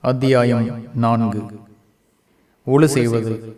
அத்தியாயம் நான்கு. ஒழு செய்வது.